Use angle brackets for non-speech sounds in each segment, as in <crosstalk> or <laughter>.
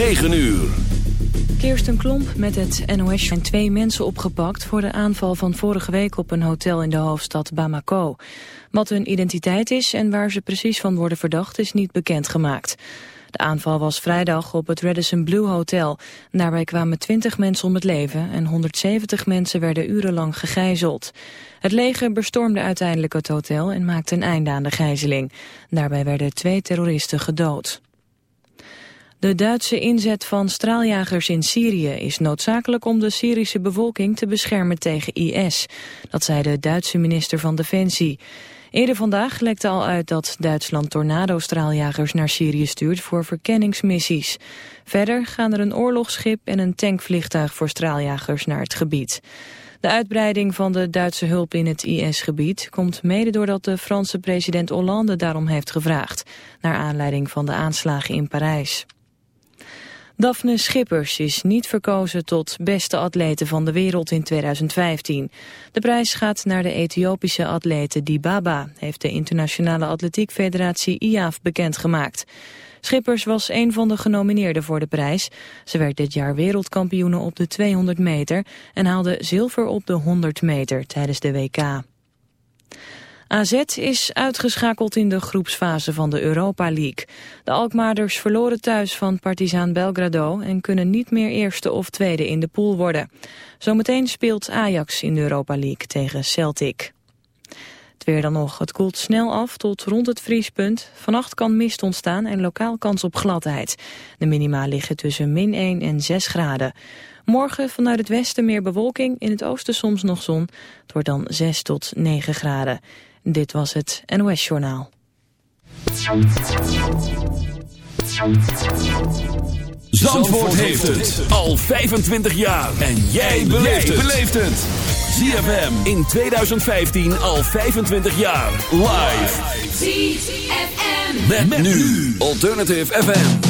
9 uur. Kirsten Klomp met het NOS zijn twee mensen opgepakt voor de aanval van vorige week op een hotel in de hoofdstad Bamako. Wat hun identiteit is en waar ze precies van worden verdacht is niet bekendgemaakt. De aanval was vrijdag op het Radisson Blue Hotel. Daarbij kwamen 20 mensen om het leven en 170 mensen werden urenlang gegijzeld. Het leger bestormde uiteindelijk het hotel en maakte een einde aan de gijzeling. Daarbij werden twee terroristen gedood. De Duitse inzet van straaljagers in Syrië is noodzakelijk om de Syrische bevolking te beschermen tegen IS. Dat zei de Duitse minister van Defensie. Eerder vandaag lekte al uit dat Duitsland tornado-straaljagers naar Syrië stuurt voor verkenningsmissies. Verder gaan er een oorlogsschip en een tankvliegtuig voor straaljagers naar het gebied. De uitbreiding van de Duitse hulp in het IS-gebied komt mede doordat de Franse president Hollande daarom heeft gevraagd, naar aanleiding van de aanslagen in Parijs. Daphne Schippers is niet verkozen tot beste atlete van de wereld in 2015. De prijs gaat naar de Ethiopische atlete Dibaba, heeft de Internationale Atletiek Federatie IAF bekendgemaakt. Schippers was een van de genomineerden voor de prijs. Ze werd dit jaar wereldkampioene op de 200 meter en haalde zilver op de 100 meter tijdens de WK. AZ is uitgeschakeld in de groepsfase van de Europa League. De Alkmaarders verloren thuis van Partizan Belgrado... en kunnen niet meer eerste of tweede in de pool worden. Zometeen speelt Ajax in de Europa League tegen Celtic. Het weer dan nog. Het koelt snel af tot rond het vriespunt. Vannacht kan mist ontstaan en lokaal kans op gladheid. De minima liggen tussen min 1 en 6 graden. Morgen vanuit het westen meer bewolking, in het oosten soms nog zon. Het wordt dan 6 tot 9 graden. Dit was het NOS Journaal. Zandvoort heeft het al 25 jaar. En jij beleeft het. ZFM in 2015 al 25 jaar. Live. ZFM. Met, nu. Alternative FM.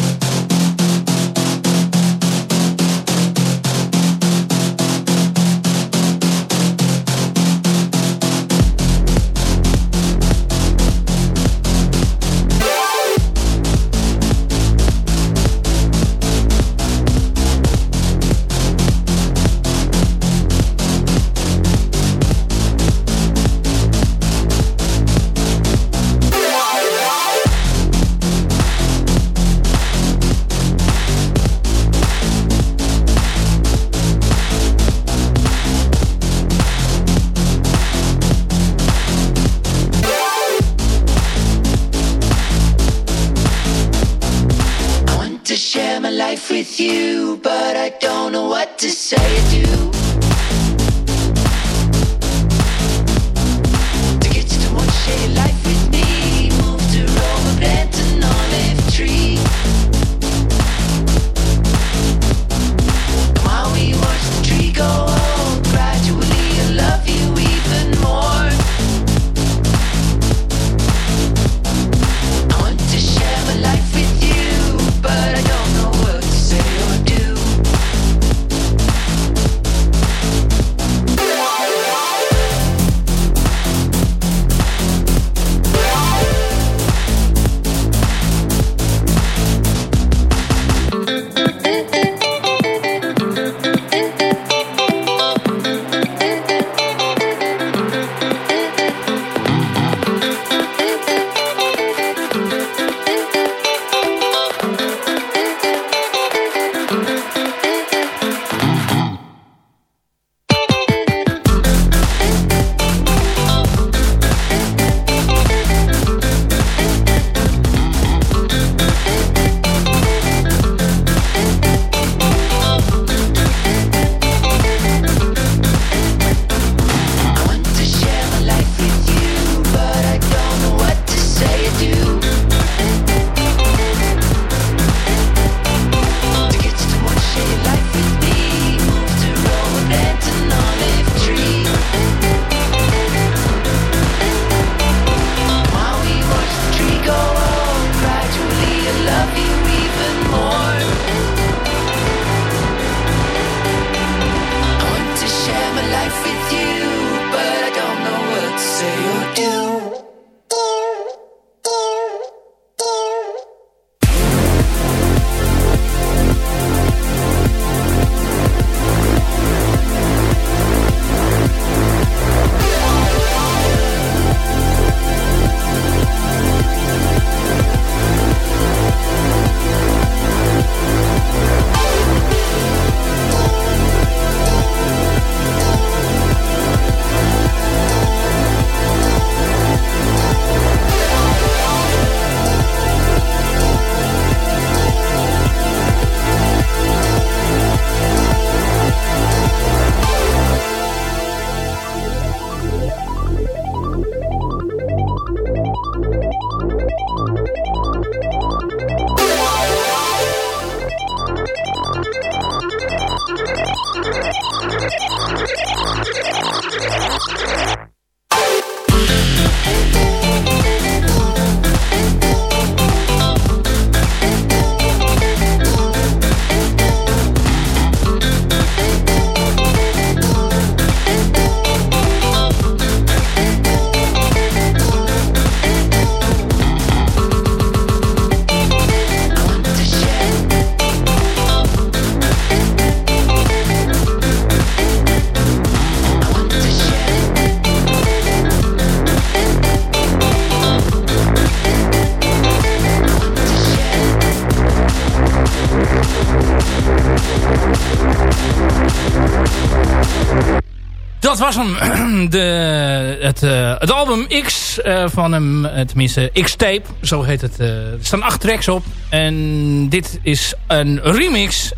X uh, van hem, tenminste X-Tape, zo heet het. er staan acht tracks op. En dit is een remix.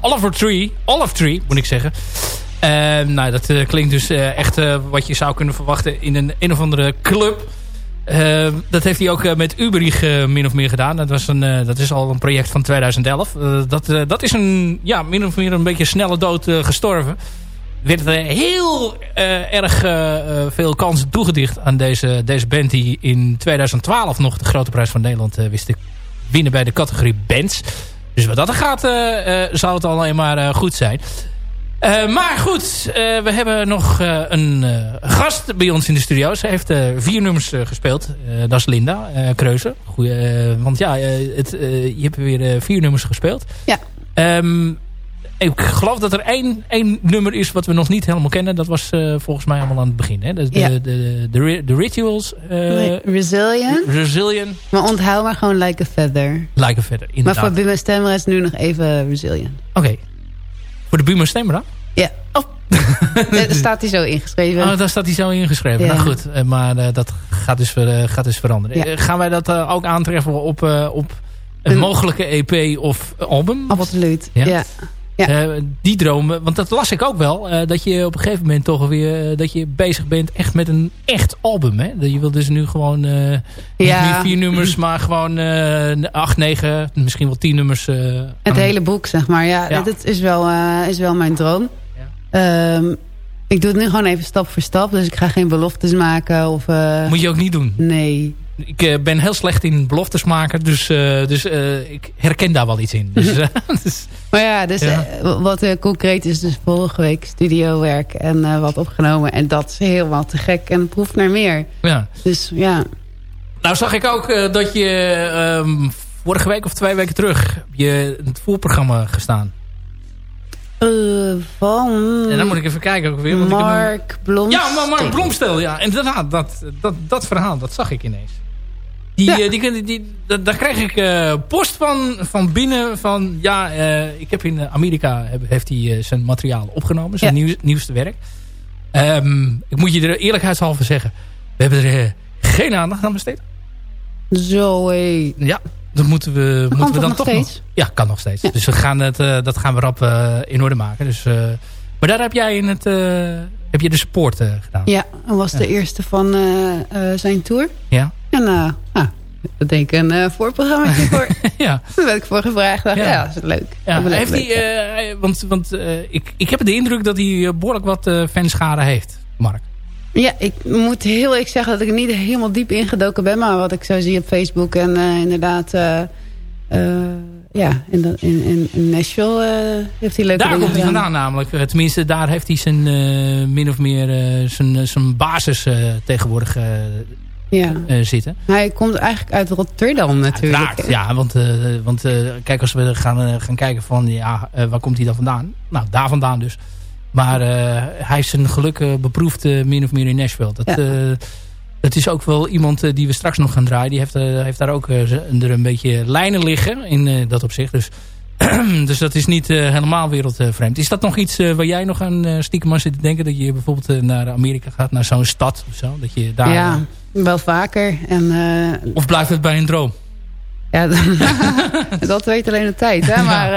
Oliver Tree, Olive Tree moet ik zeggen. nou, dat klinkt dus echt wat je zou kunnen verwachten in een een of andere club. Uh, dat heeft hij ook met Uberich min of meer gedaan. Dat, was een, dat is al een project van 2011. dat, dat is een, ja, min of meer een beetje snelle dood gestorven. Werd heel erg veel kansen toegedicht aan deze, deze band... die in 2012 nog de Grote Prijs van Nederland wist te winnen bij de categorie bands. Dus wat dat er gaat, zou het alleen maar goed zijn. Uh, maar goed, uh, we hebben nog uh, een gast bij ons in de studio. Ze heeft vier nummers gespeeld. dat is Linda Kreuzen. Goeie, want ja, het, je hebt weer vier nummers gespeeld. Ja. Um, ik geloof dat er één, één nummer is wat we nog niet helemaal kennen. Dat was volgens mij allemaal aan het begin. Hè? De, ja. de, de, de, de, Rituals. Resilient. Resilient. Maar onthoud maar gewoon Like a Feather. Like a Feather, inderdaad. Maar voor Buma Stemmer is nu nog even Resilient. Oké. Okay. Voor de Buma Stemmer dan? Ja. Oh. <laughs> daar staat hij zo ingeschreven. Oh, daar staat hij zo ingeschreven. Ja. Nou goed, eh, maar uh, dat gaat dus, gaat dus veranderen. Ja. gaan wij dat ook aantreffen op, op een, een, mogelijke EP of album? Absoluut, ja. Ja. Ja. die dromen, want dat las ik ook wel. Uh, dat je op een gegeven moment toch weer uh, dat je bezig bent echt met een echt album. Hè? Dat je wil dus nu gewoon ja. niet vier nummers, maar gewoon acht, negen, misschien wel tien nummers. het hele boek, zeg maar. Ja, ja. dat is wel, is wel mijn droom. Um, ik doe het nu gewoon even stap voor stap. Dus ik ga geen beloftes maken. Of, Moet je ook niet doen? Nee. Ik uh, ben heel slecht in beloftes maken. Dus, uh, dus uh, ik herken daar wel iets in. Dus, <laughs> <laughs> dus, maar ja, dus ja. wat concreet is dus vorige week studiowerk en wat opgenomen. En dat is helemaal te gek en proeft naar meer. Ja. Dus ja. Nou zag ik ook dat je um, vorige week of twee weken terug je in het voorprogramma gestaan. van... En dan moet ik even kijken ook weer. Mark Blomstel. Ja, maar Mark Blomstel, ja. Inderdaad, dat, dat, dat verhaal, dat zag ik ineens. Die, ja. die, die, die, daar krijg ik uh, post van, van binnen van... Ja, uh, ik heb in Amerika heb, heeft hij uh, zijn materiaal opgenomen. Zijn ja. nieuw, nieuwste werk. Um, ik moet je er eerlijkheidshalve zeggen. We hebben er geen aandacht aan besteed. Zo, hé. Ja, dat moeten we, dat moeten we dan nog toch steeds? nog... Ja, kan nog steeds. Ja. Dus we gaan het, dat gaan we rap in orde maken. Dus, maar daar heb jij in het... heb je de support gedaan. Ja, dat was de eerste van zijn tour. Ja. En uh, nou, ik denk een uh, voorprogramma <laughs> voor. ja. Daar werd ik voor gevraagd. Dacht, ja. ja, dat is leuk. Ja. Leuk, heeft leuk, hij, uh, want want ik, ik heb de indruk dat hij behoorlijk wat fanschade heeft, Mark. Ja, ik moet heel eerlijk zeggen dat ik er niet helemaal diep ingedoken ben. Maar wat ik zo zie op Facebook en inderdaad... ja, in, in, in Nashville heeft hij leuke Daar komt hij vandaan namelijk. Tenminste, daar heeft hij zijn min of meer zijn, zijn basis tegenwoordig ja. uh, zitten. Hij komt eigenlijk uit Rotterdam natuurlijk. Uiteraard, ja, want, uh, want uh, kijk, als we gaan, gaan kijken van, ja, waar komt hij dan vandaan? Nou, daar vandaan dus. Maar hij is zijn geluk beproefd min of meer in Nashville. Dat, ja. dat is ook wel iemand die we straks nog gaan draaien. Die heeft, heeft daar ook er een beetje lijnen liggen in dat opzicht. Dus, <clears throat> dus dat is niet helemaal wereldvreemd. Is dat nog iets waar jij nog aan stiekem aan zit te denken? Dat je bijvoorbeeld naar Amerika gaat, naar zo'n stad of zo? Dat je daar... Ja. Wel vaker. En, uh, of blijft het bij een droom? Ja, <laughs> dat weet alleen de tijd. Hè? <laughs> Maar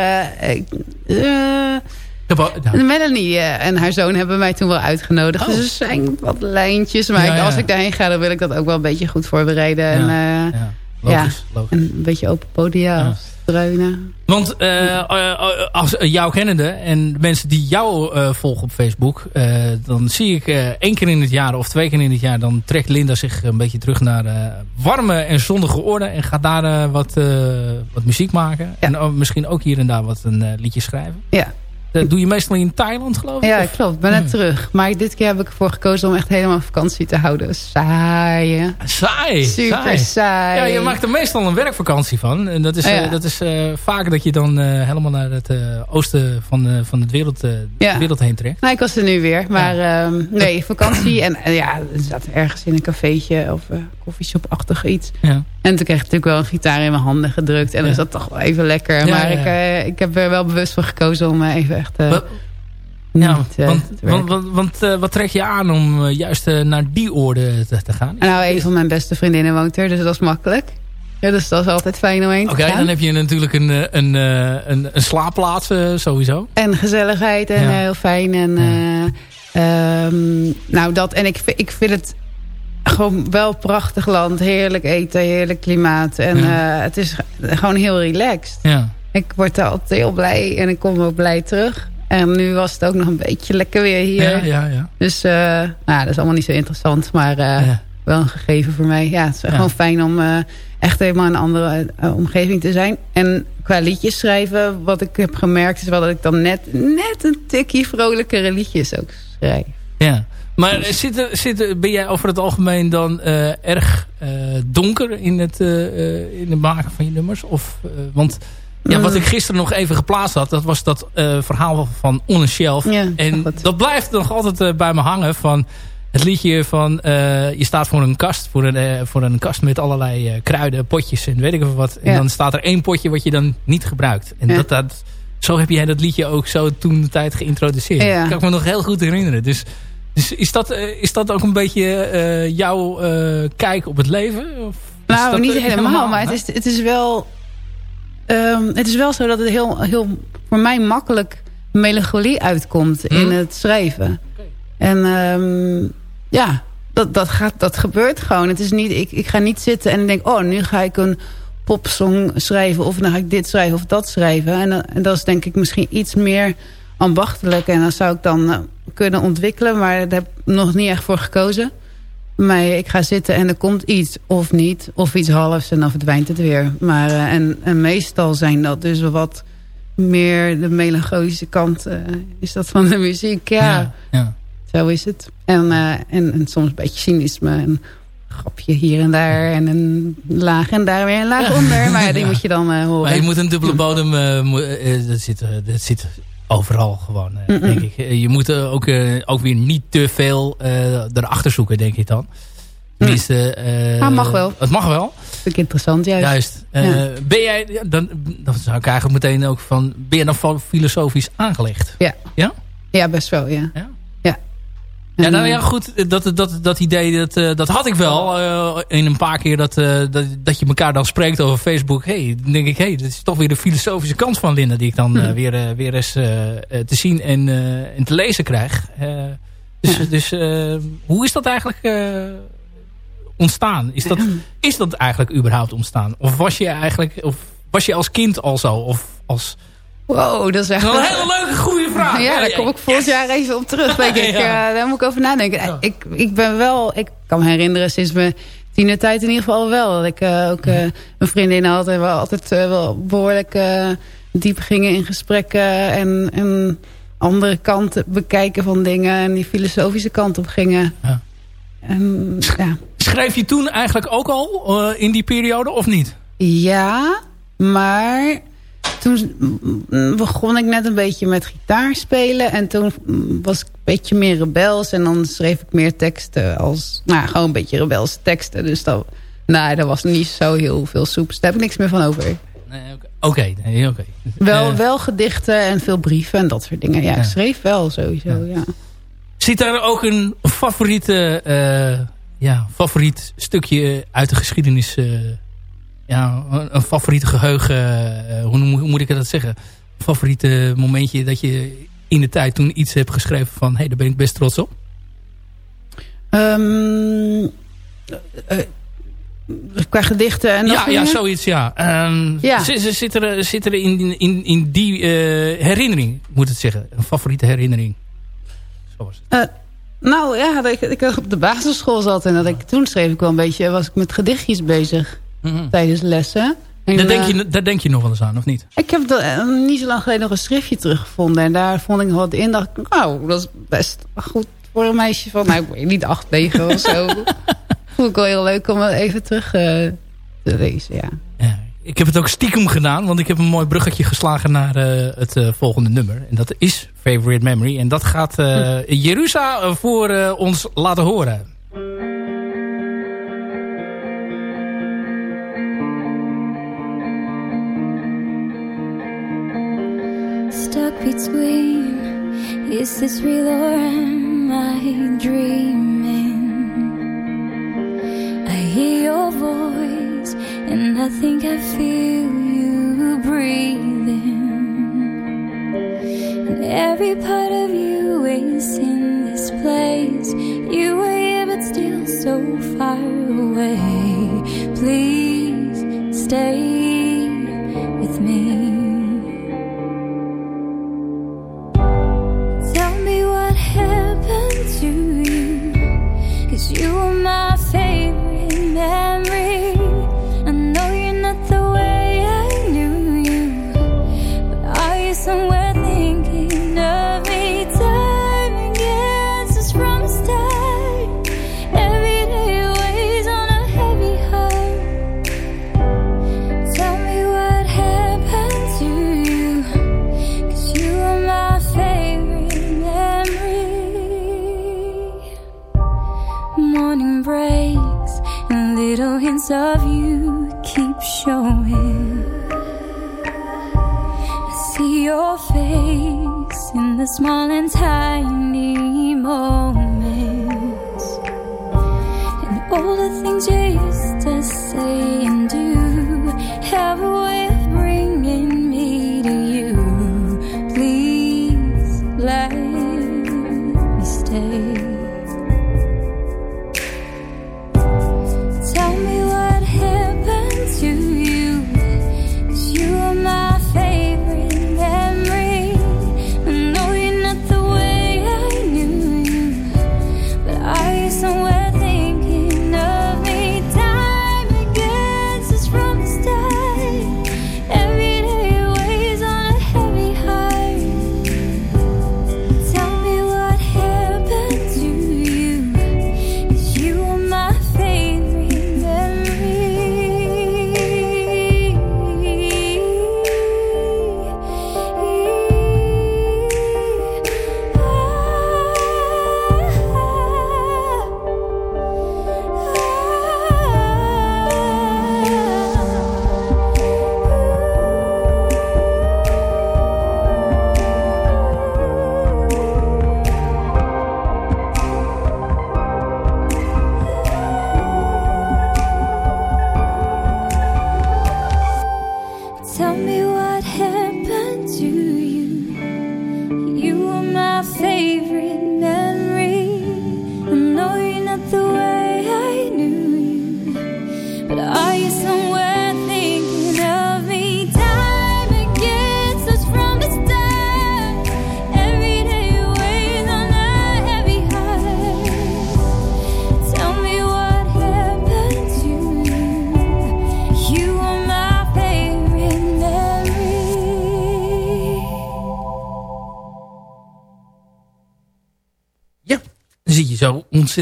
uh, uh, Melanie en haar zoon hebben mij toen wel uitgenodigd. Oh. Dus er zijn wat lijntjes. Maar ja, ja. als ik daarheen ga, dan wil ik dat ook wel een beetje goed voorbereiden. Ja, en, ja. Logisch, een beetje open podia. Struinen. Want uh, als jou kennende en mensen die jou volgen op Facebook... dan zie ik één keer in het jaar of twee keer in het jaar... dan trekt Linda zich een beetje terug naar warme en zonnige orde... en gaat daar wat, wat muziek maken. Ja. En misschien ook hier en daar wat een liedje schrijven. Ja. Dat doe je meestal in Thailand, geloof ik? Ja, of? klopt. Ik ben net hmm. terug. Maar dit keer heb ik ervoor gekozen om echt helemaal vakantie te houden. Saai. Saai. Super saai. saai. Ja, je maakt er meestal een werkvakantie van. En dat is, oh, ja. uh, dat is uh, vaak dat je dan uh, helemaal naar het oosten van, van het wereld, ja. de wereld heen trekt. Nou, ik was er nu weer. Maar ja. um, nee, vakantie. En ja, we zaten ergens in een cafeetje of koffieshop-achtig iets. Ja. En toen kreeg ik natuurlijk wel een gitaar in mijn handen gedrukt. En dan is dat toch wel even lekker. maar ik, ik heb er wel bewust voor gekozen om even echt uh, Ja, want, want, want, wat trek je aan om juist naar die oorden te, te, gaan? Nou, een van mijn beste vriendinnen woont er, dus dat is makkelijk. Ja, dus dat is altijd fijn om heen te Oké, dan heb je natuurlijk een, een, een, een slaapplaats sowieso. En gezelligheid en heel fijn. En, ehm, nou, dat, en ik, ik vind het gewoon wel prachtig land. Heerlijk eten, heerlijk klimaat. En het is gewoon heel relaxed. Ja. Ik word altijd heel blij en ik kom ook blij terug. En nu was het ook nog een beetje lekker weer hier. Ja, ja, ja. Dus uh, nou, dat is allemaal niet zo interessant, maar uh, wel een gegeven voor mij. Ja, het is gewoon fijn om uh, echt helemaal in een andere omgeving te zijn. En qua liedjes schrijven, wat ik heb gemerkt... is wel dat ik dan net, net een tikje vrolijkere liedjes ook schrijf. Ja, maar zit, zit, ben jij over het algemeen dan erg donker in het, in het maken van je nummers? Of, want ja, wat ik gisteren nog even geplaatst had, dat was dat uh, verhaal van On a Shelf. en dat blijft nog altijd uh, bij me hangen van het liedje van uh, je staat voor een kast, voor een, voor een kast met allerlei kruiden, potjes en weet ik wat. En dan staat er één potje wat je dan niet gebruikt. En dat, dat, zo heb jij dat liedje ook zo toen de tijd geïntroduceerd. Dat kan ik me nog heel goed herinneren. Dus, dus is, dat, is dat ook een beetje jouw kijk op het leven? Of nou, niet helemaal, maar het is, het is wel Um, het is wel zo dat het heel, heel voor mij makkelijk melancholie uitkomt in hmm. het schrijven. En um, ja, dat, dat, gaat, dat gebeurt gewoon. Het is niet, ik, ik ga niet zitten en denk, oh, nu ga ik een popsong schrijven... of dan ga ik dit schrijven of dat schrijven. En, en dat is denk ik misschien iets meer ambachtelijk. En dat zou ik dan uh, kunnen ontwikkelen, maar daar heb ik nog niet echt voor gekozen. Maar ik ga zitten en er komt iets of niet. Of iets halfs en dan verdwijnt het weer. Maar, uh, en, en, meestal zijn dat dus wat meer de melancholische kant uh, is dat van de muziek. Ja, ja, zo is het. En, uh, en, en, soms een beetje cynisme en grapje hier en daar. En een laag en daar weer een laag <laughs> onder. Maar die moet je dan horen. Maar je moet een dubbele bodem... dat, zit, dat zit overal gewoon, uh, denk ik. Eh, je moet ook, uh, ook weer niet te veel erachter zoeken, denk ik dan. Tenminste... ah, mag wel. Het mag wel. Vind ik interessant, juist. Juist. Ja. Ben jij, dan, dan zou ik eigenlijk meteen ook van... Ben je dan filosofisch aangelegd? Ja. Ja? Ja, best wel, ja. ja? Ja, nou ja, goed. Dat, dat, dat idee, dat, eh, dat had ik wel. Uh, in een paar keer dat, uh, dat, dat je elkaar dan spreekt over Facebook. hey, dan denk ik, hé, hey, dat is toch weer de filosofische kant van Linda... die ik dan weer, weer eens te zien en, en te lezen krijg. dus ja. dus hoe is dat eigenlijk ontstaan? Is dat, is dat eigenlijk überhaupt ontstaan? Of was je eigenlijk... Of was je als kind al zo? Of als Wow, dat is echt... een hele leuke, goede vraag. Ja, daar kom ik volgend jaar even op terug, denk <laughs> ik. Ja. Uh, daar moet ik over nadenken. Ik, ik ben wel... Ik kan me herinneren sinds mijn tijd in ieder geval wel. Dat ik uh, ook <laughs> uh, een vriendin had en we altijd wel behoorlijk diep gingen in gesprekken. En, en andere kanten bekijken van dingen. En die filosofische kant op gingen. Ja. En, ja. Schreef je toen eigenlijk ook al in die periode of niet? Ja, maar toen begon ik net een beetje met gitaar spelen. En toen was ik een beetje meer rebels. En dan schreef ik meer teksten als... Nou, gewoon een beetje rebelse teksten. Dus dat, nou, dat was niet zo heel veel soeps. Daar heb ik niks meer van over. Nee, Oké, nee, oké. Wel, uh, wel gedichten en veel brieven en dat soort dingen. Ja, ik schreef wel sowieso, ja. Zit daar ook een favoriete, uh, ja, favoriet stukje uit de geschiedenis... Uh, ja, een favoriete geheugen, uh, hoe, moet ik dat zeggen? Een favoriete momentje dat je in de tijd toen iets hebt geschreven van... hé, hey, daar ben ik best trots op? Um, uh, qua gedichten en ja, ja, zoiets, ja. Um, ja. Zit, er, zit er in, in, in die uh, herinnering, moet het zeggen, een favoriete herinnering? Zo was het. nou ja, dat ik, ik op de basisschool zat en dat ik toen schreef ik wel een beetje, was ik met gedichtjes bezig. Mhm. tijdens lessen. daar, denk je, daar denk je nog wel eens aan, of niet? Ik heb eh, niet zo lang geleden nog een schriftje teruggevonden. En daar vond ik wat in. dacht ik, nou, dat is best goed voor een meisje van... Nou, ik weet niet, acht, negen of zo. <laughs> vond ik wel heel leuk om even terug uh, te lezen, ja. ja. Ik heb het ook stiekem gedaan, want ik heb een mooi bruggetje geslagen naar uh, het uh, volgende nummer. En dat is Favorite Memory. En dat gaat uh, Jerusa voor ons laten horen. Between Is this real or am I dreaming? I hear your voice and I think I feel you breathing. And every part of you is in this place. You were here but still so far away. Please stay small and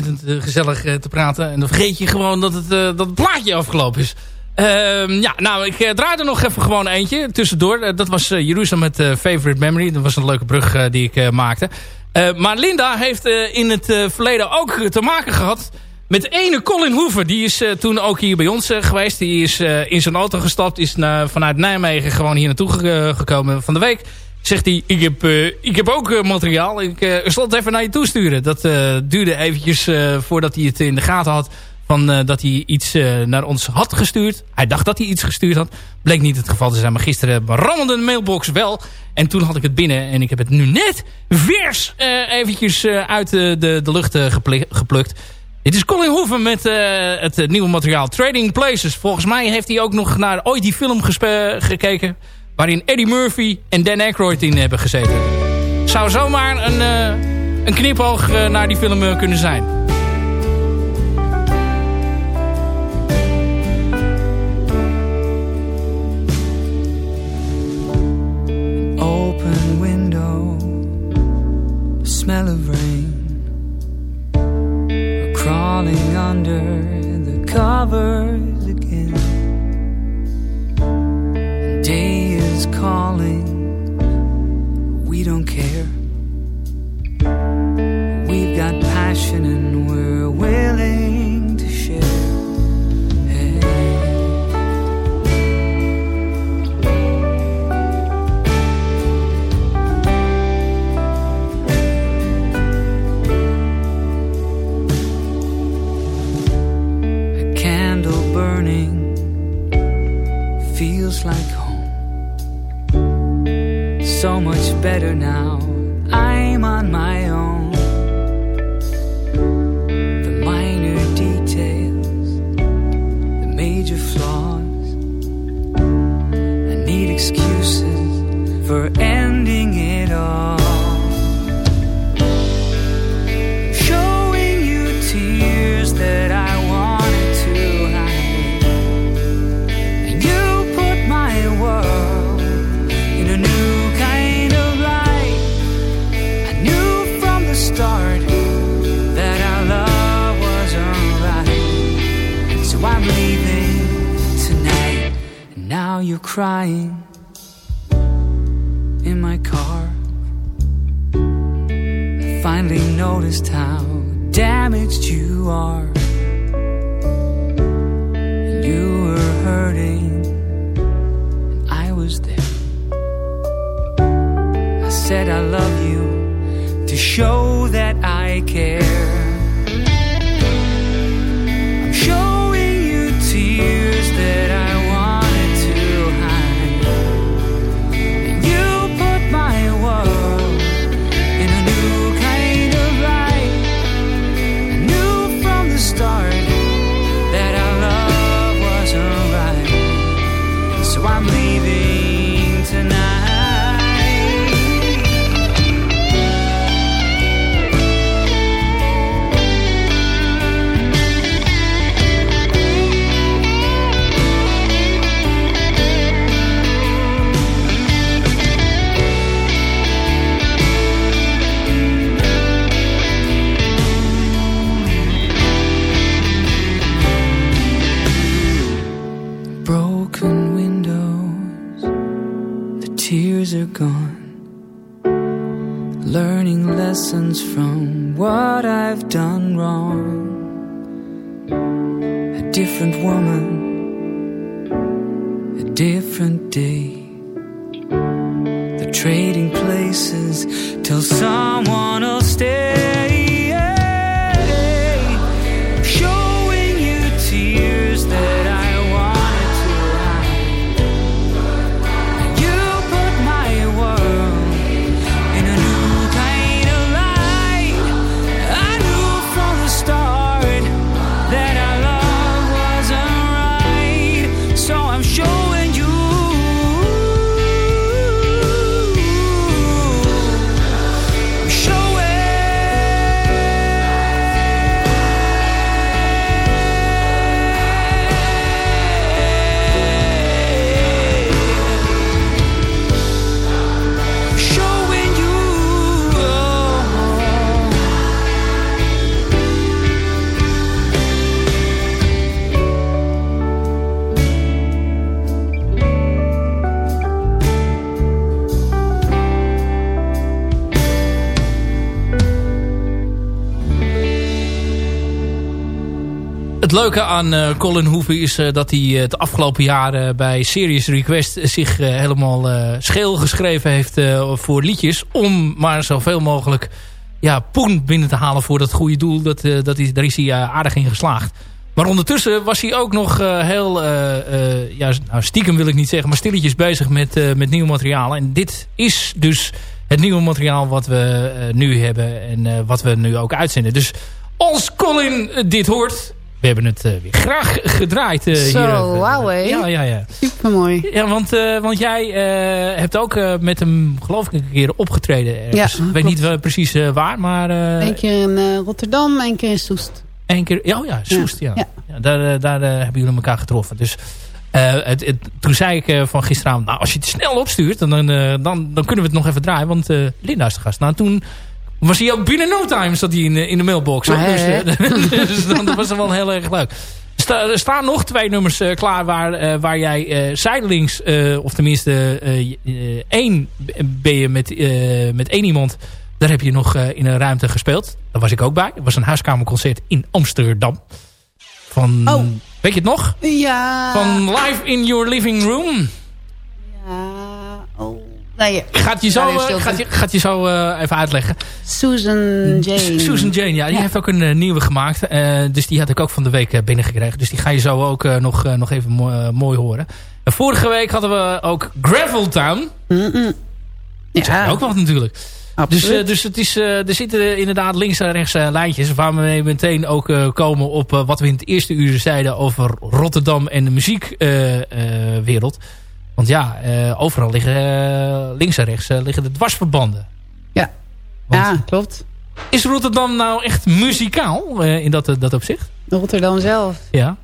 ontzettend eh, gezellig eh, te praten. En dan vergeet je gewoon dat het, eh, dat plaatje afgelopen is. Ehm, ja, nou, ik draai er nog even gewoon eentje tussendoor. Dat was uh, Jeruzalem met Favorite Memory. Dat was een leuke brug die ik maakte. maar Linda heeft in het verleden ook te maken gehad... met ene Colin Hoover. Die is toen ook hier bij ons geweest. Die is in zijn auto gestapt. Is vanuit Nijmegen gewoon hier naartoe ge gekomen van de week zegt hij, ik heb, uh, ik heb ook uh, materiaal. Ik uh, zal even naar je toesturen. Dat duurde eventjes voordat hij het in de gaten had. Van, dat hij iets naar ons had gestuurd. Hij dacht dat hij iets gestuurd had. Bleek niet het geval te zijn. Maar gisteren rammelde de mailbox wel. En toen had ik het binnen. En ik heb het nu net vers eventjes uit de, de, de lucht geplukt. Dit is Colin Hoeven met het nieuwe materiaal Trading Places. Volgens mij heeft hij ook nog naar ooit die film gekeken waarin Eddie Murphy en Dan Aykroyd in hebben gezeten. Zou zomaar een, uh, een knipoog uh, naar die film uh, kunnen zijn. Open window, smell of rain. Crawling under the covers we don't care. We've got passion and we're willing so much better now. I'm on my own. The minor details, the major flaws. I need excuses for ending crying in my car. I finally noticed how damaged you are. And you were hurting, and I was there. I said I love you to show that I care. Leuke aan eh, Colin Hoeven is eh, dat hij eh, het afgelopen jaar bij Serious Request zich helemaal scheel geschreven heeft voor liedjes. Om maar zoveel mogelijk ja, poen binnen te halen voor dat goede doel. Dat, dat is, daar is hij aardig in geslaagd. Maar ondertussen was hij ook nog heel, ja, nou, stiekem wil ik niet zeggen, maar stilletjes bezig met, met nieuw materiaal. En dit is dus het nieuwe materiaal wat we nu hebben en wat we nu ook uitzenden. Dus als Colin dit hoort, we hebben het uh, weer graag gedraaid. Uh, Zo, hier, wauw hè? Ja, ja, ja. Supermooi. Ja, want, want jij hebt ook met hem geloof ik een keer opgetreden. Ergens. Ja, ik weet niet precies waar, maar... Eén keer in Rotterdam, één keer in Soest. Eén keer, ja, oh ja, Soest, ja. ja. ja daar daar hebben jullie elkaar getroffen. Dus het, het, toen zei ik van gisteravond, nou als je het snel opstuurt, dan, dan, dan kunnen we het nog even draaien. Want Linda is de gast. Nou, toen was hij ook binnen no time zat hij in, in de mailbox. Ah, dus, uh, <laughs> dus dan was het wel heel erg leuk. Sta, er staan nog twee nummers uh, klaar waar, uh, waar jij zijdelings, of tenminste één ben je met, met één iemand. Daar heb je nog in een ruimte gespeeld. Daar was ik ook bij. Het was een huiskamerconcert in Amsterdam. Van, oh. weet je het nog? Ja. Van Live in Your Living Room. Nee, gaat, je zo, uh, gaat, je, gaat je zo uh, even uitleggen. Susan Jane. Susan Jane, ja. Die ja. heeft ook een uh, nieuwe gemaakt. dus die had ik ook van de week binnengekregen. Dus die ga je zo ook nog, nog even mo mooi horen. En vorige week hadden we ook Gravel Town. Mm -mm. Ja. ook wat natuurlijk. Dus, dus het is, er zitten inderdaad links en rechts lijntjes... waar we meteen ook komen op wat we in het eerste uur zeiden... over Rotterdam en de muziekwereld. Want ja, overal liggen links en rechts liggen de dwarsverbanden. Ja, ja klopt. Is Rotterdam nou echt muzikaal in dat, dat opzicht? Rotterdam zelf? Ja.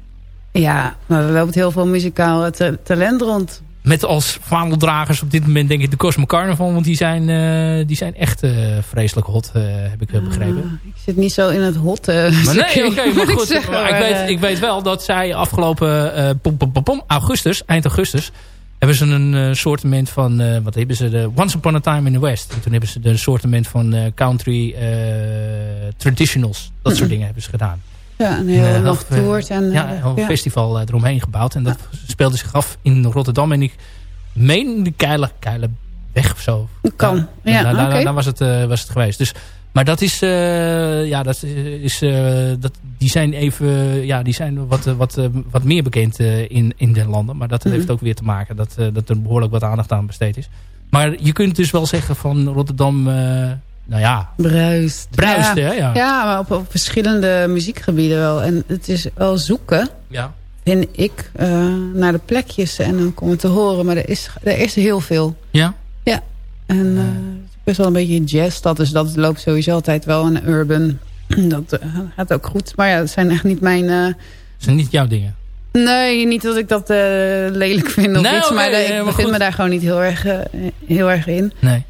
Ja, maar we loopt heel veel muzikaal talent rond. Met als vaandeldragers op dit moment denk ik de Cosmo Carnival. Want die zijn, uh, die zijn echt uh, vreselijk hot, uh, heb ik begrepen. ik zit niet zo in het hot. maar nee, oké, okay, maar goed. Ik, maar ik, weet, ik weet wel dat zij afgelopen pom, pom, pom, augustus, eind augustus... hebben ze een soortement van, wat hebben ze, de Once Upon a Time in the West. En toen hebben ze een soortement van country traditionals. Dat soort dingen hebben ze gedaan. Ja, een heel uh. En, ja, een ja. festival eromheen gebouwd. En dat speelde zich af in Rotterdam. En ik meen de Keiler, weg of zo. Kan, ja. daar, daar, daar, was, het, uh, was het geweest. Dus, maar dat is, uh, ja, dat is, dat, die zijn even, ja, die zijn wat, wat, wat meer bekend in, in de landen. Maar dat mm -hmm. heeft ook weer te maken dat, dat er behoorlijk wat aandacht aan besteed is. Maar je kunt dus wel zeggen van Rotterdam nou ja... Bruist. Bruist, ja. hè? Ja, ja maar op, op, verschillende muziekgebieden wel. En het is wel zoeken, ja. vind ik, naar de plekjes en dan komen te horen. Maar er is, er is heel veel. Ja? Ja. En best wel een beetje jazz. Dat, dus dat loopt sowieso altijd wel. En urban, <clears throat> dat uh, gaat ook goed. Maar ja, dat zijn echt niet mijn... dat zijn niet jouw dingen? Nee, niet dat ik dat lelijk vind of nee, iets. Maar ik bevind me daar gewoon niet heel erg, heel erg in. Nee.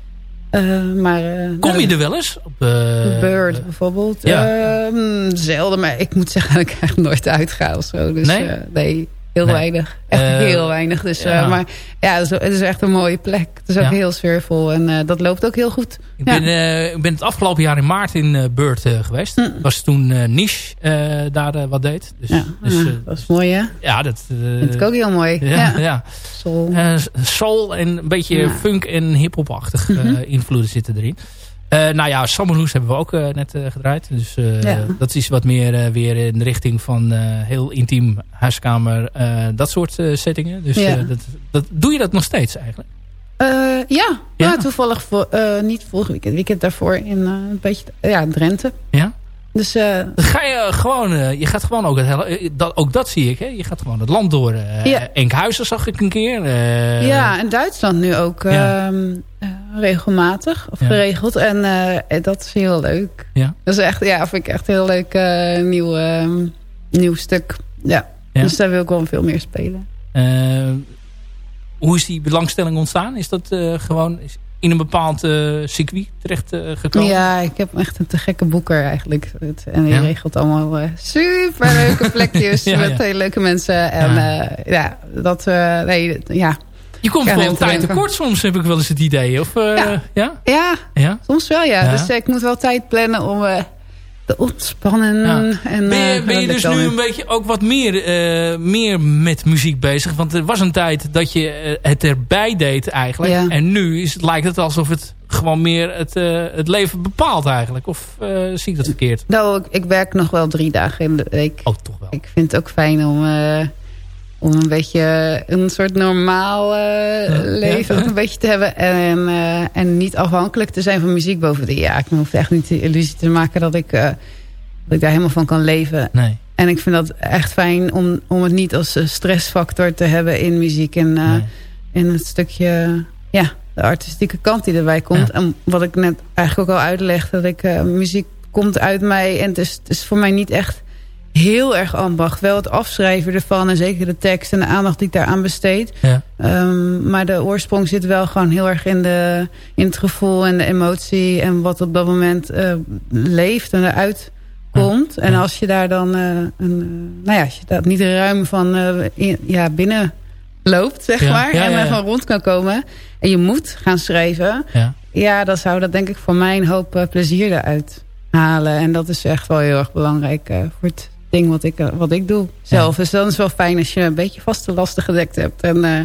Uh, maar, uh, Kom je er wel eens? Op, uh, Bird bijvoorbeeld. Ja. Ehm, zelden, maar ik moet zeggen dat ik echt nooit uitga of zo. Dus, nee? nee, heel weinig. Echt heel weinig. Dus, ja. maar ja, het is, echt een mooie plek. Het is ook heel sfeervol en dat loopt ook heel goed. Ik ben, ik ben het afgelopen jaar in maart in Bird geweest. Mm. Was toen Niche daar wat deed. Dus, ja, dus, dat is mooi hè? Ja, dat vind ik ook heel mooi. Ja, ja. Soul. soul en een beetje funk en hip-hop-achtig mm -hmm. invloeden zitten erin. Uh, nou ja, Summerhoes hebben we ook uh, net uh, gedraaid. Dus ja. dat is wat meer weer in de richting van heel intiem huiskamer. dat soort settingen. Dus ja. dat, dat, doe je dat nog steeds eigenlijk? ja. ja, ja. toevallig voor, niet vorige weekend. Weekend daarvoor in een beetje ja, Drenthe. Ja? Dus, uh, ga je gewoon, uh, je gaat gewoon ook het hele, dat, ook dat zie ik, hè? Je gaat gewoon het land door. Uh, ja. Enkhuizen zag ik een keer. ja, en Duitsland nu ook ja. Ehm, regelmatig, of ja. geregeld. En dat is heel leuk. Ja. Dat is echt, ja, vind ik echt een heel leuk nieuw, ehm, nieuw stuk. Ja. Dus daar wil ik wel veel meer spelen. hoe is die belangstelling ontstaan? Is dat gewoon, is, in een bepaald uh, circuit terecht uh, gekomen? Ja, ik heb echt een te gekke boeker eigenlijk. En die ja. regelt allemaal uh, super leuke plekjes <laughs> ja, met ja. hele leuke mensen. En ja, ja dat, nee, ja. Je komt gewoon tijd tekort soms, heb ik wel eens het idee. Of, ja. ja. Ja? soms wel ja. Dus ik moet wel tijd plannen om ontspannen. Ja. En, ben je, ben je dus nu een beetje ook wat meer, uh, meer met muziek bezig? Want er was een tijd dat je uh, het erbij deed eigenlijk. Ja. En nu is het, lijkt het alsof het gewoon meer het, uh, het leven bepaalt eigenlijk. Of zie ik dat verkeerd? Nou, ik, ik, werk nog wel drie dagen in de week. Oh, toch wel. Ik vind het ook fijn om om een beetje een soort normaal uh, leven ja. een beetje te hebben. En, uh, en niet afhankelijk te zijn van muziek bovendien. Ja, ik hoef echt niet de illusie te maken dat ik, uh, dat ik daar helemaal van kan leven. Nee. En ik vind dat echt fijn om, om het niet als stressfactor te hebben in muziek. En nee. in het stukje, ja, de artistieke kant die erbij komt. En wat ik net eigenlijk ook al uitlegde, dat ik muziek komt uit mij. En het is, het is voor mij niet echt heel erg ambacht. Wel het afschrijven ervan en zeker de tekst en de aandacht die ik daaraan besteed. Ja. Um, maar de oorsprong zit wel gewoon heel erg in, de, in het gevoel en de emotie... en wat op dat moment uh, leeft en eruit komt. Ja. En als je daar dan, uh, een, uh, nou ja, als je dat niet ruim van in, ja, binnen loopt, zeg maar... en er van rond kan komen en je moet gaan schrijven... ja, dan zou dat denk ik voor mij een hoop plezier eruit halen. En dat is echt wel heel erg belangrijk voor het ding wat ik, eh, wat ik doe zelf. Dus dan is het wel fijn als je een beetje vaste lasten gedekt hebt. En, uh,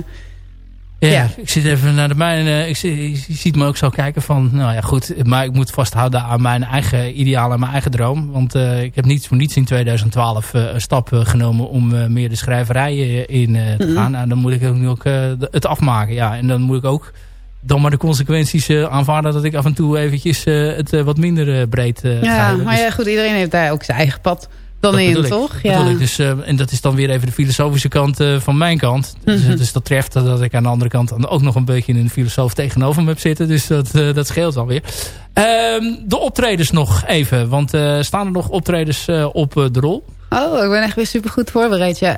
ja, ja, ik zit even naar de mijne. Ik zie, je ziet me ook zo kijken van, nou ja goed, maar ik moet vasthouden aan mijn eigen ideaal en mijn eigen droom. Want uh, ik heb niets voor niets in 2012 uh, een stap genomen om meer de schrijverij in te mm -hmm. gaan. Nou, dan moet ik ook nu ook het afmaken. Ja, en dan moet ik ook dan maar de consequenties aanvaarden dat ik af en toe eventjes het wat minder breed ga. Ja, maar dus ja, goed, iedereen heeft daar ook zijn eigen pad dan in, toch? Ja. Ik. Dus, en dat is dan weer even de filosofische kant van mijn kant. Dus, mhm. dus, dat treft dat ik aan de andere kant ook nog een beetje een filosoof tegenover me heb zitten. Dus dat, dat scheelt alweer. Ehm, de optredens nog even, want staan er nog optredens op de rol? Oh, ik ben echt weer super goed voorbereid, ja.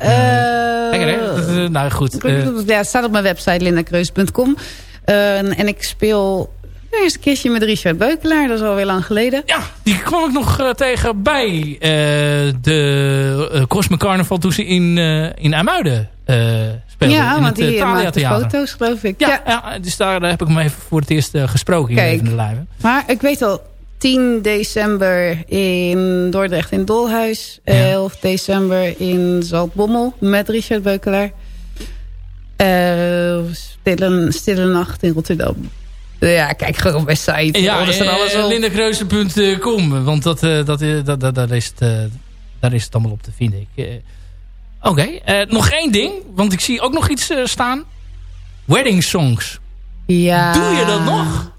Lekker, hè? nou, goed. ja, het staat op mijn website lindakreus.com. en ik speel Eerst een keertje met Richard Beukelaar, dat is alweer lang geleden. Ja, die kwam ik nog uh, tegen bij uh, de uh, Cosmic Carnival toen ze in, in IJmuiden speelden. Ja, in want het, die maakte foto's, geloof ik. Ja, ja. ja dus daar heb ik hem even voor het eerst gesproken Kijk, in de lijven. Maar ik weet al, 10 december in Dordrecht in Dolhuis. Ja. 11 december in Zaltbommel met Richard Beukelaar. stille, stille Nacht in Rotterdam. Ja, kijk gewoon bij site. Ja, er alles op. lindekreuzen.com. Want dat, uh, dat, dat, dat, daar, is het, daar is het allemaal op te vinden. Oké, okay. nog één ding. Want ik zie ook nog iets staan. Wedding songs. Ja. Doe je dat nog?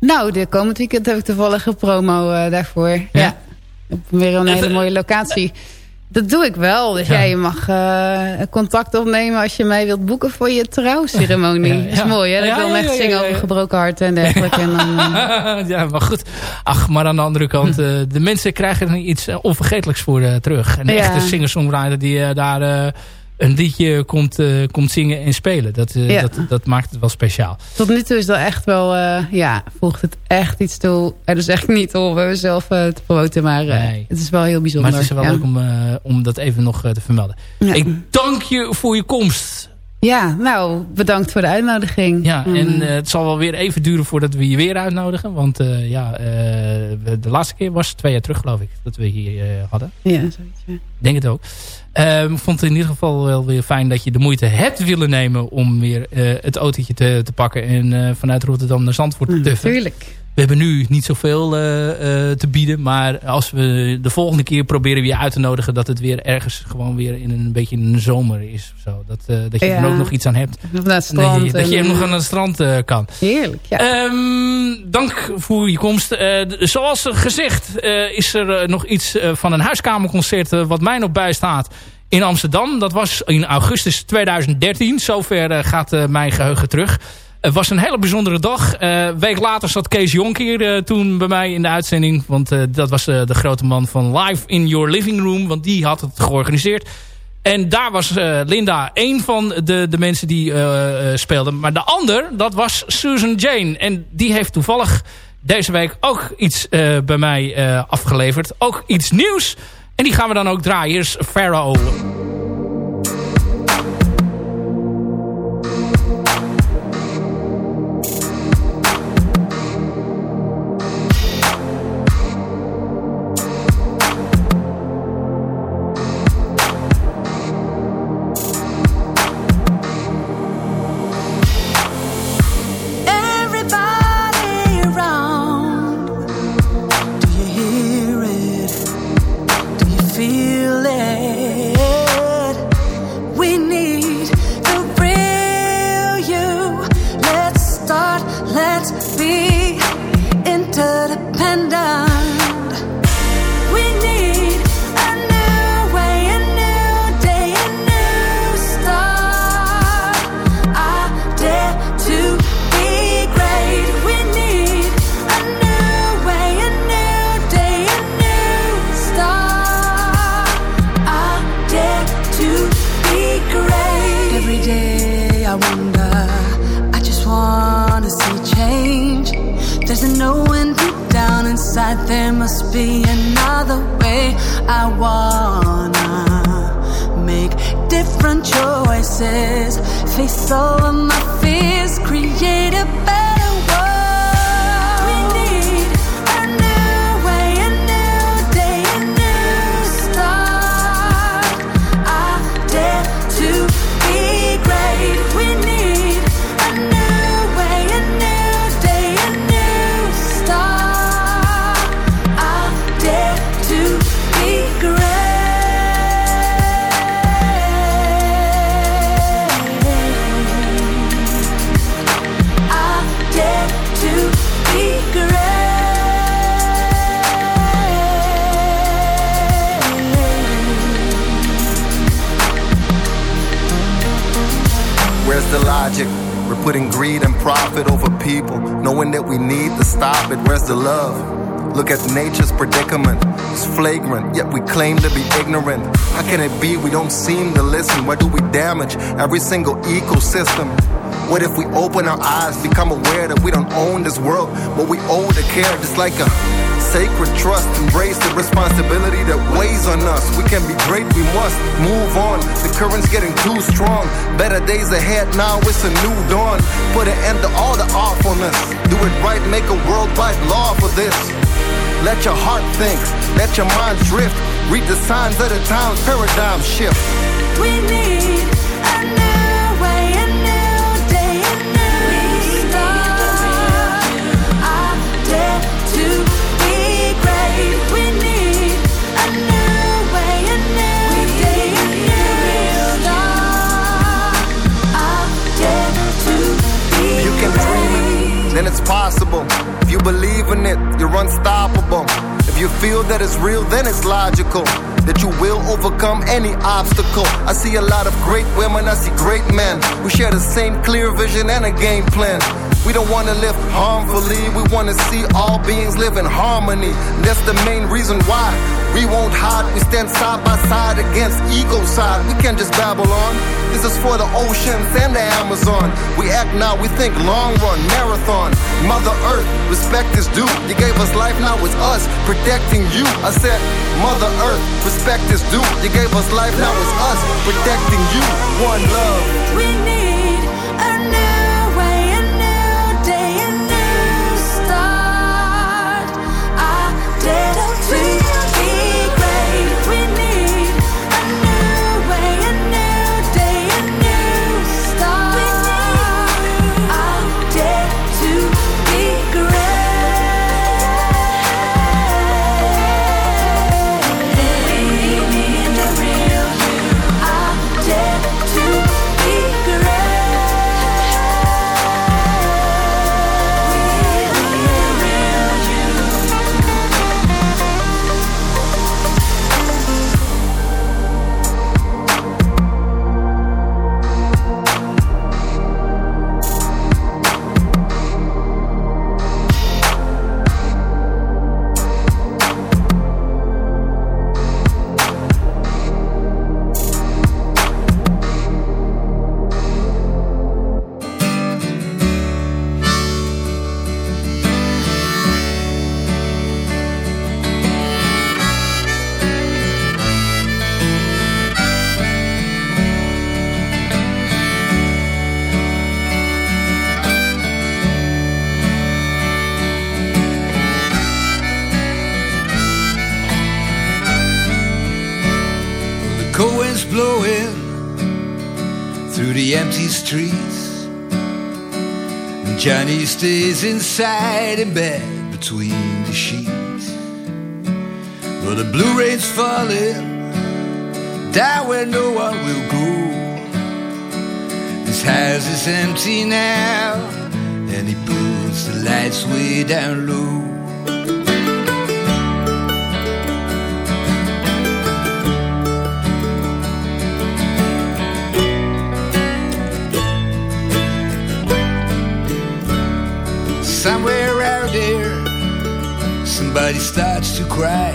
Nou, de komend weekend heb ik toevallig een promo daarvoor. Ja. ja. Weer een hele mooie locatie. Dat doe ik wel. Dus ja. je mag uh, contact opnemen als je mij wilt boeken voor je trouwceremonie. Ja, Dat is mooi, hè? Ik wil echt zingen over gebroken harten en dergelijke. En dan, uh... <laughs> ja, maar goed. Ach, maar aan de andere kant, uh, <laughs> de mensen krijgen er iets onvergetelijks voor terug. Een echte singer-songwriter die daar een liedje komt, uh, komt zingen en spelen. Dat, uh, dat, dat maakt het wel speciaal. Tot nu toe is dat echt wel, uh, ja, voegt het echt iets toe. Er is echt niet om zelf te promoten, maar nee. het is wel heel bijzonder. Maar het is wel leuk om, om dat even nog te vermelden. Ik dank je voor je komst. Ja, nou, bedankt voor de uitnodiging. Ja, en uh, het zal wel weer even duren voordat we je weer uitnodigen. Want uh, ja, uh, de laatste keer was twee jaar terug, geloof ik, dat we hier hadden. Ja, zoiets. Ja. Denk het ook. Ik vond het in ieder geval wel weer fijn dat je de moeite hebt willen nemen... om weer het autootje te, te pakken en vanuit Rotterdam naar Zandvoort te tuffen. Natuurlijk. We hebben nu niet zoveel uh, uh, te bieden. Maar als we de volgende keer proberen weer uit te nodigen... dat het weer ergens gewoon weer in een beetje een zomer is. Of zo. Dat, uh, dat je ja. er ook nog iets aan hebt. Of naar het strand. Dat je, dat je hem nog aan het strand kan. Heerlijk, ja. Um, dank voor je komst. zoals gezegd is er nog iets van een huiskamerconcert... wat mij nog bijstaat in Amsterdam. Dat was in augustus 2013. Zover gaat mijn geheugen terug... Het was een hele bijzondere dag. Uh, een week later zat Kees Jonk hier uh, toen bij mij in de uitzending. Want uh, dat was de grote man van Live in Your Living Room. Want die had het georganiseerd. En daar was Linda een van de, de mensen die speelden. Maar de ander, dat was Susan Jane. En die heeft toevallig deze week ook iets bij mij afgeleverd. Ook iets nieuws. En die gaan we dan ook draaien. Hier is Pharaoh. promises. Face all of my putting greed and profit over people, knowing that we need to stop it. Where's the love? Look at nature's predicament. It's flagrant, yet we claim to be ignorant. How can it be we don't seem to listen? Why do we damage every single ecosystem? What if we open our eyes, become aware that we don't own this world, but we owe the care just like a sacred trust. Embrace the responsibility that weighs on us. We can be great, we must move on. The current's getting too strong. Better days ahead now, it's a new dawn. Put an end to all the awfulness. Do it right, make a worldwide law for this. Let your heart think, let your mind drift. Read the signs of the times, paradigm shift. We need possible. If you believe in it, you're unstoppable. If you feel that it's real, then it's logical that you will overcome any obstacle. I see a lot of great women, I see great men We share the same clear vision and a game plan. We don't want to live harmfully, we want to see all beings live in harmony. That's the main reason why we won't hide. We stand side by side against ego side. We can't just babble on. This is for the oceans and the Amazon. We act now, we think long run, marathon. Mother Earth, respect is due. You gave us life, now it's us protecting you. I said, Mother Earth, respect is due. You gave us life, now it's us protecting you. One love. We need a in bed between the sheets. Well, the blue rain's falling down where no one will go. His house is empty now, and he puts the lights way down low. Somebody starts to cry.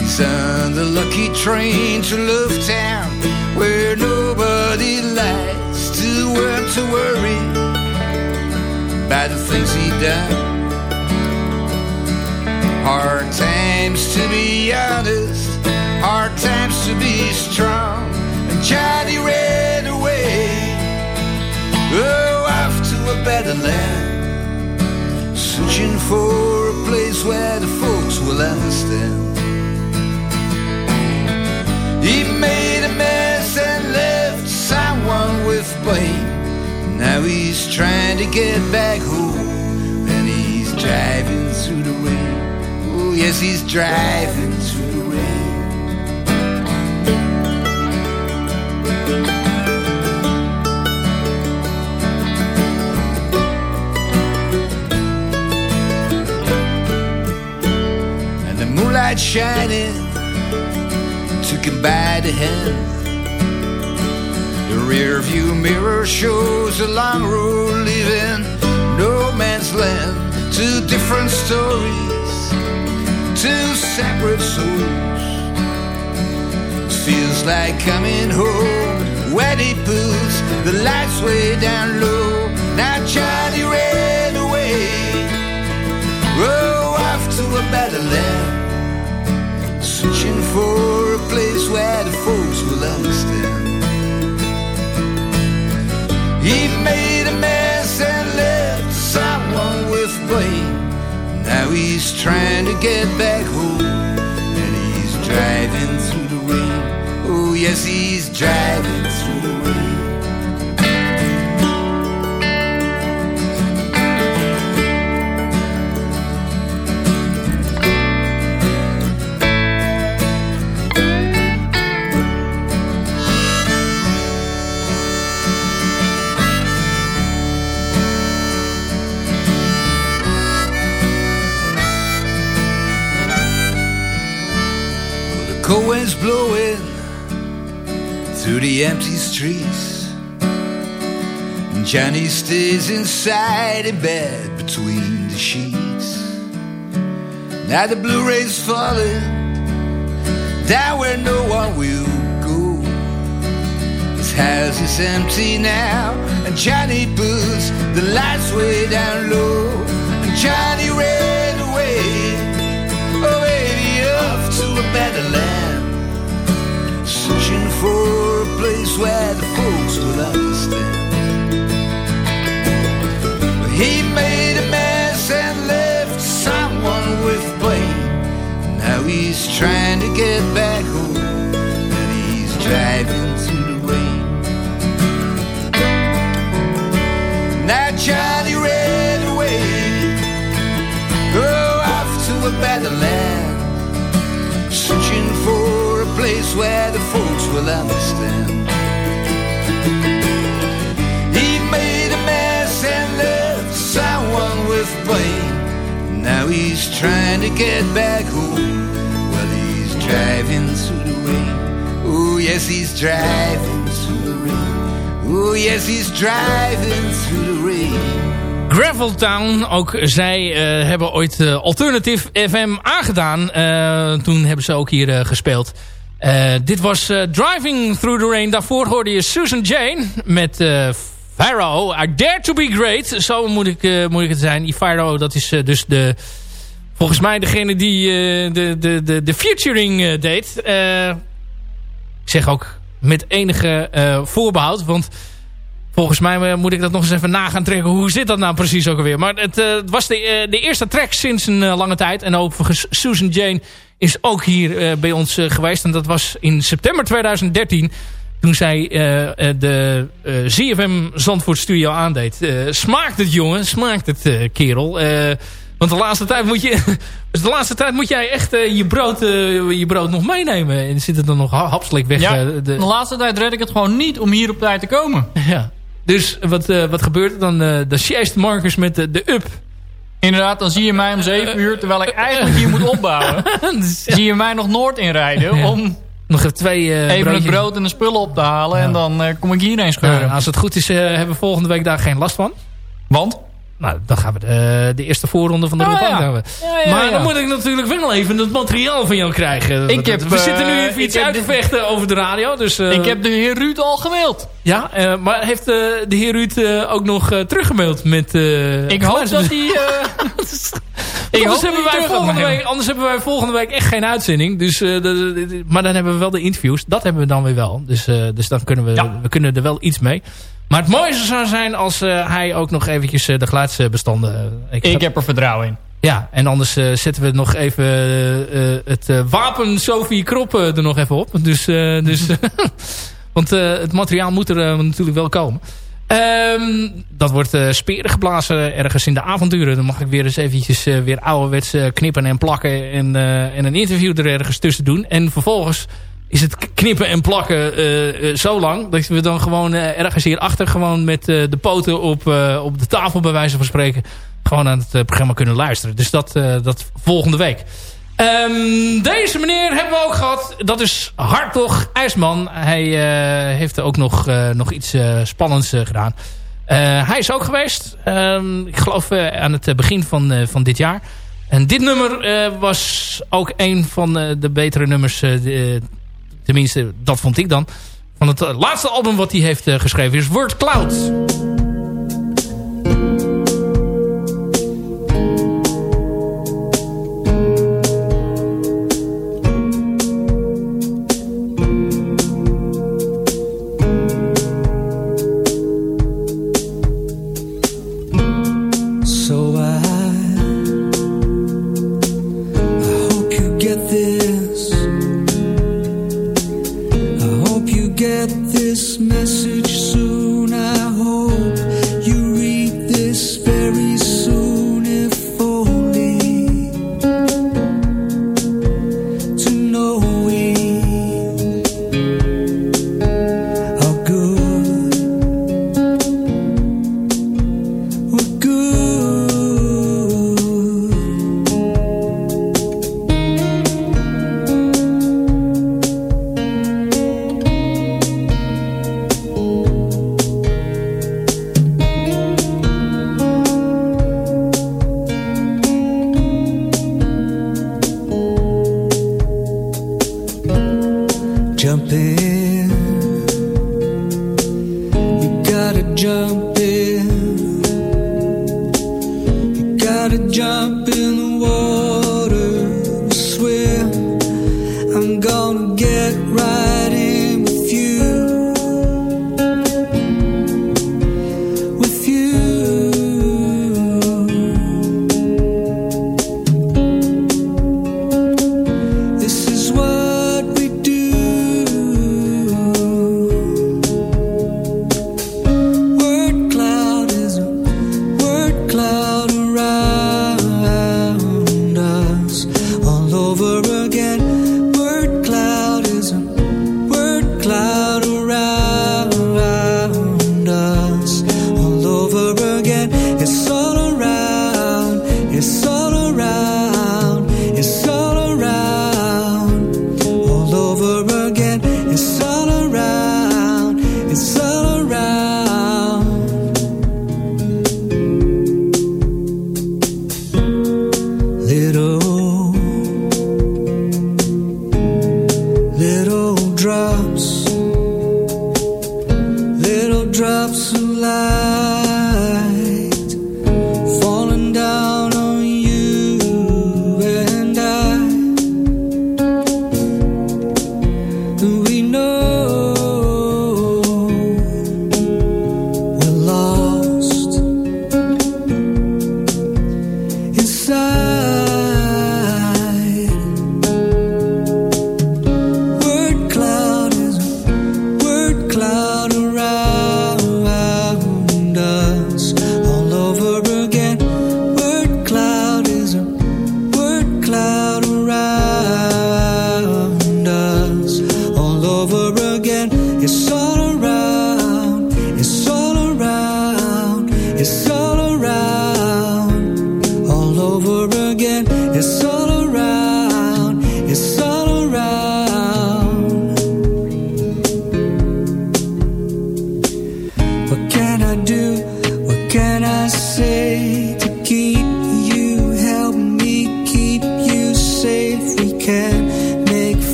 He's on the lucky train to Love Town, where nobody likes to work to worry about the things he done. Hard times to be honest, hard times to be strong. And Johnny ran away. Oh, off to a better land. He's trying to get back home. And he's driving through the rain. Oh, yes, he's driving through the rain. and the moonlight shining took him by the hand. The rear view mirror shows a long road leaving no man's land. Two different stories, two separate souls. Feels like coming home he puts the lights way down low. Now Johnny ran away, oh, off to a better land, searching for a place where the folks will understand. He made a mess and left someone with blame. Now he's trying to get back home, and he's driving through the rain. Oh, yes, he's driving through the rain. Wind's blowing through the empty streets. And Johnny stays inside in bed between the sheets. Now the blue rays falling down where no one will go. His house is empty now, and Johnny puts the lights way down low. And Johnny ran away, oh baby, off to a better land, place where the folks will understand. But he made a mess and left someone with blame. Now he's trying to get back home, and he's driving through the rain. Now Johnny ran away, oh, off to a better land, place where the folks will understand. He made a mess and left someone with blame. Now he's trying to get back home. Well, he's driving through the rain. Oh, yes, he's driving through the rain. Oh, yes, he's driving through the rain. Graveltown, ook zij eh, hebben ooit eh, Alternative FM aangedaan. Eh, toen hebben ze ook hier gespeeld. Eh, dit was eh, Driving Through the Rain. Daarvoor hoorde je Susan Jane met eh Pharaoh. I Dare To Be Great. Zo moet ik, moet het zijn. Pharaoh, dat is dus de... Volgens mij degene die de, de, de, de featuring deed. Ik zeg ook met enige eh, voorbehoud. Want volgens mij moet ik dat nog eens even na gaan trekken. Hoe zit dat nou precies ook alweer? Maar het, was de, de eerste track sinds een lange tijd. En overigens Susan Jane is ook hier eh, bij ons eh, geweest. En dat was in september 2013. Toen zij eh, de ZFM Zandvoort Studio aandeed. Smaakt het jongen, smaakt het kerel. Want de laatste tijd moet je, <laughs> dus de laatste tijd moet jij echt je, brood, je brood nog meenemen. En zit het dan nog ha- hapselijk weg. Ja, de de, laatste tijd red ik het gewoon niet om hier op tijd te komen. <laughs> ja. Dus wat, wat gebeurt er dan? eh dan Marcus met de, de up. Inderdaad, dan zie je mij om 7 uur, terwijl ik eigenlijk hier moet opbouwen. <laughs> Dus, ja, Zie je mij nog Noord inrijden Ja. om nog even twee eh, even het brood en de spullen op te halen. Ja. En dan eh, kom ik hierheen scheuren. als het goed is, eh, hebben we volgende week daar geen last van. Want? Nou, dan gaan we de, de eerste voorronde van de Oh, ja. Ja, ja, maar ja. dan moet ik natuurlijk wel even het materiaal van jou krijgen. Ik heb, we zitten nu eh, even iets uit te vechten over de radio. Dus, eh, ik heb de heer Ruud al gemaild. Ja, eh, maar heeft eh, de heer Ruud eh, ook nog eh, teruggemaild met... eh, Ik hoop dat hij... <laughs> ik anders, hebben wij volgende week, anders hebben wij volgende week echt geen uitzending. Dus, eh, de- de- de- maar dan hebben we wel de interviews. Dat hebben we dan weer wel. Dus, eh, dus dan kunnen we, Ja. we kunnen er wel iets mee. Maar het mooiste zou zijn als eh, hij ook nog eventjes eh, de geluidsbestanden... eh, Ik heb er vertrouwen in. Ja, en anders eh, zetten we nog even het wapen Sophie Krop eh, er nog even op. Dus, dus <laughs> <laughs> want het materiaal moet er natuurlijk wel komen. Ehm, dat wordt speren geblazen ergens in de avonturen. Dan mag ik weer eens eventjes weer ouderwets knippen en plakken. En, en een interview er ergens tussen doen. En vervolgens is het knippen en plakken eh, eh, zo lang... dat we dan gewoon eh, ergens hierachter gewoon met de poten op, op de tafel bij wijze van spreken... gewoon aan het programma kunnen luisteren. Dus dat, dat volgende week. Ehm, deze meneer hebben we ook gehad. Dat is Hartog IJsman. Hij uh, heeft ook nog, uh, nog iets uh, spannends gedaan. hij is ook geweest. Ehm, ik geloof aan het begin van, van dit jaar. En dit nummer was ook een van de betere nummers. Tenminste, dat vond ik dan. Van het laatste album wat hij heeft geschreven is Word Cloud.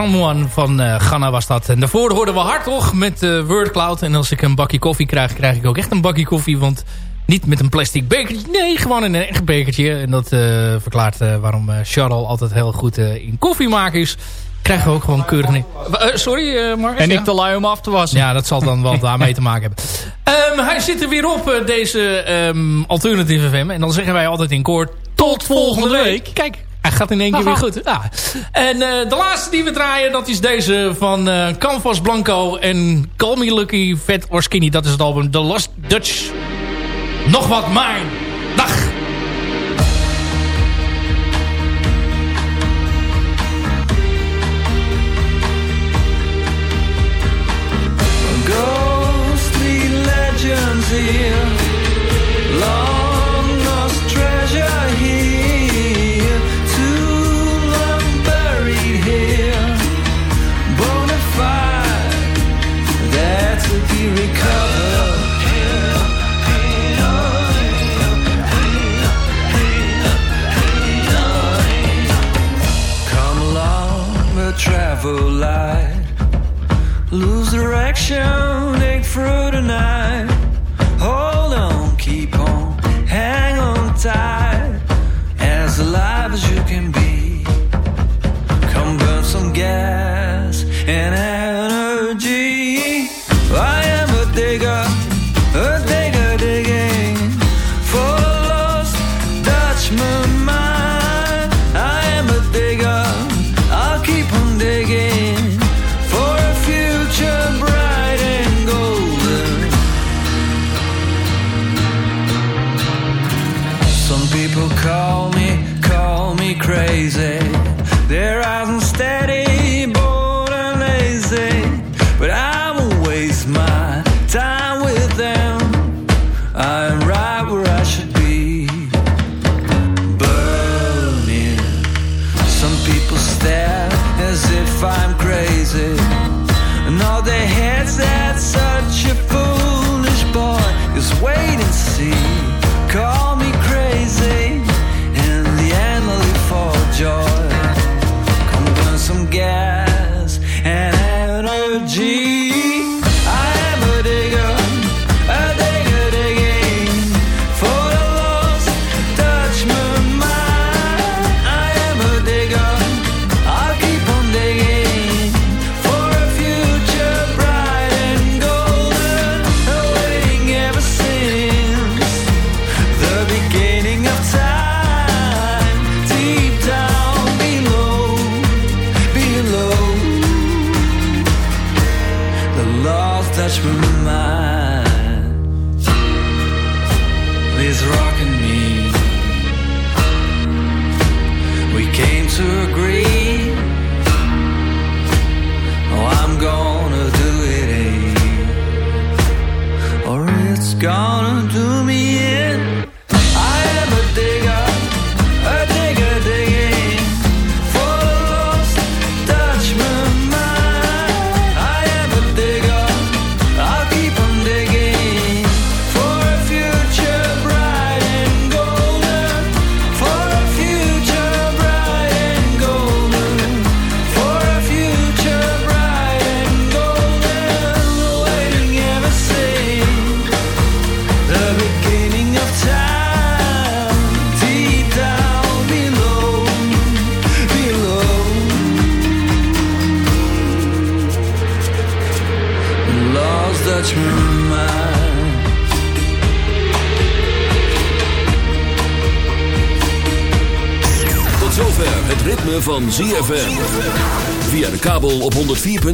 Someone van uh, Ghana was dat. En daarvoor hoorden we Hartog met uh, WordCloud. En als ik een bakje koffie krijg, krijg ik ook echt een bakje koffie. Want niet met een plastic bekertje. Nee, gewoon in een echt bekertje. En dat uh, verklaart waarom Charles altijd heel goed in koffie maken is. Krijgen we ook gewoon keurig... Nee. sorry, Mark. En ik te lui om af te wassen. Ja, dat zal dan wel <laughs> daarmee te maken hebben. Um, hij zit er weer op, deze um, Alternative FM. En dan zeggen wij altijd in koor... Tot volgende week. Kijk, hij gaat in één keer weer <laughs> goed. Ja. En uh, de laatste die we draaien, dat is deze van uh, Canvas Blanco en Call Me Lucky, Fat or Skinny. Dat is het album The Lost Dutch. Nog wat mijn.